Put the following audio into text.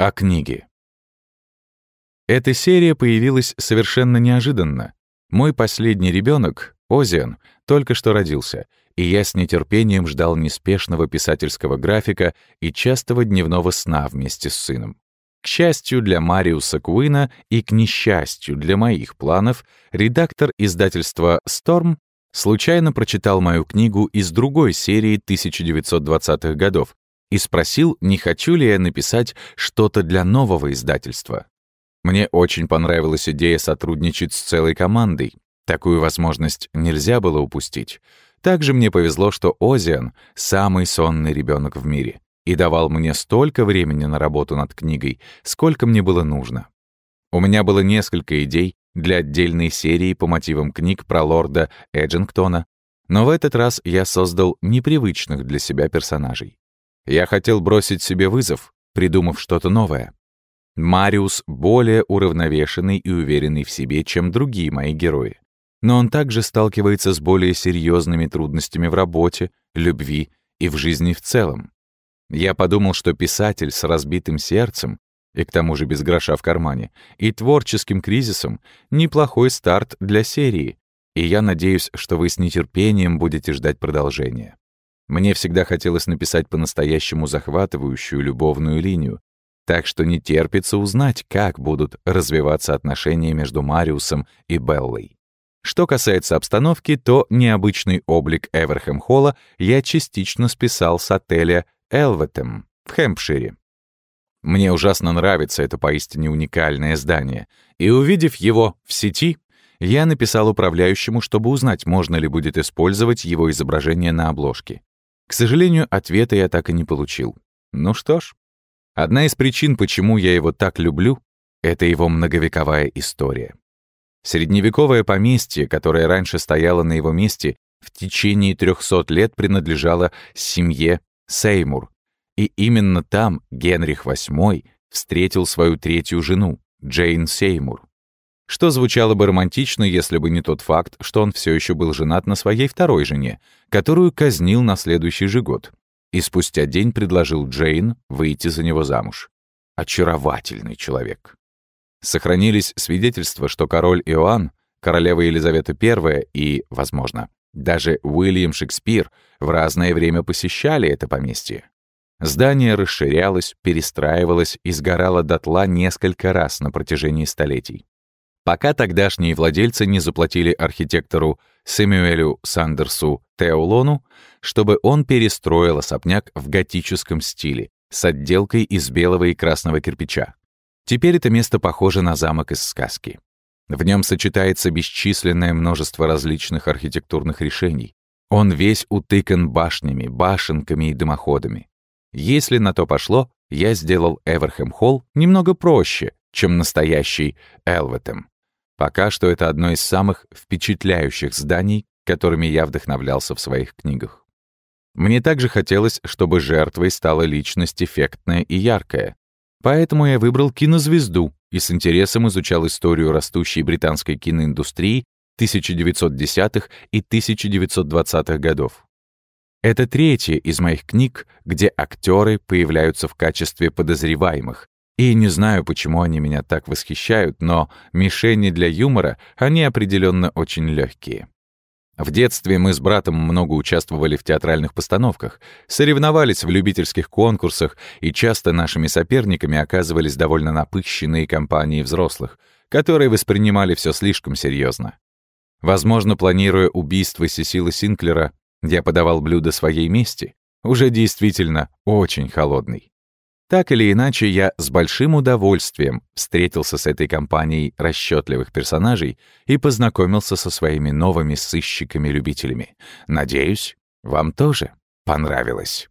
О книге. Эта серия появилась совершенно неожиданно. Мой последний ребенок, Озиан, только что родился, и я с нетерпением ждал неспешного писательского графика и частого дневного сна вместе с сыном. К счастью для Мариуса Куина и к несчастью для моих планов, редактор издательства «Сторм» случайно прочитал мою книгу из другой серии 1920-х годов, и спросил, не хочу ли я написать что-то для нового издательства. Мне очень понравилась идея сотрудничать с целой командой. Такую возможность нельзя было упустить. Также мне повезло, что Озиан — самый сонный ребенок в мире и давал мне столько времени на работу над книгой, сколько мне было нужно. У меня было несколько идей для отдельной серии по мотивам книг про лорда Эджингтона, но в этот раз я создал непривычных для себя персонажей. Я хотел бросить себе вызов, придумав что-то новое. Мариус более уравновешенный и уверенный в себе, чем другие мои герои. Но он также сталкивается с более серьезными трудностями в работе, любви и в жизни в целом. Я подумал, что писатель с разбитым сердцем, и к тому же без гроша в кармане, и творческим кризисом — неплохой старт для серии, и я надеюсь, что вы с нетерпением будете ждать продолжения. Мне всегда хотелось написать по-настоящему захватывающую любовную линию, так что не терпится узнать, как будут развиваться отношения между Мариусом и Беллой. Что касается обстановки, то необычный облик Эверхэм-Холла я частично списал с отеля Элветем в Хэмпшире. Мне ужасно нравится это поистине уникальное здание, и увидев его в сети, я написал управляющему, чтобы узнать, можно ли будет использовать его изображение на обложке. К сожалению, ответа я так и не получил. Ну что ж, одна из причин, почему я его так люблю, это его многовековая история. Средневековое поместье, которое раньше стояло на его месте, в течение 300 лет принадлежало семье Сеймур, и именно там Генрих VIII встретил свою третью жену, Джейн Сеймур что звучало бы романтично, если бы не тот факт, что он все еще был женат на своей второй жене, которую казнил на следующий же год, и спустя день предложил Джейн выйти за него замуж. Очаровательный человек. Сохранились свидетельства, что король Иоанн, королева Елизавета I и, возможно, даже Уильям Шекспир в разное время посещали это поместье. Здание расширялось, перестраивалось и сгорало дотла несколько раз на протяжении столетий пока тогдашние владельцы не заплатили архитектору Сэмюэлю Сандерсу Теолону, чтобы он перестроил особняк в готическом стиле с отделкой из белого и красного кирпича. Теперь это место похоже на замок из сказки. В нем сочетается бесчисленное множество различных архитектурных решений. Он весь утыкан башнями, башенками и дымоходами. Если на то пошло, я сделал Эверхэм Холл немного проще, чем настоящий Элветем. Пока что это одно из самых впечатляющих зданий, которыми я вдохновлялся в своих книгах. Мне также хотелось, чтобы жертвой стала личность эффектная и яркая. Поэтому я выбрал кинозвезду и с интересом изучал историю растущей британской киноиндустрии 1910-х и 1920-х годов. Это третья из моих книг, где актеры появляются в качестве подозреваемых, и не знаю, почему они меня так восхищают, но мишени для юмора, они определенно очень легкие. В детстве мы с братом много участвовали в театральных постановках, соревновались в любительских конкурсах, и часто нашими соперниками оказывались довольно напыщенные компании взрослых, которые воспринимали все слишком серьезно. Возможно, планируя убийство Сесила Синклера, я подавал блюдо своей мести, уже действительно очень холодный. Так или иначе, я с большим удовольствием встретился с этой компанией расчетливых персонажей и познакомился со своими новыми сыщиками-любителями. Надеюсь, вам тоже понравилось.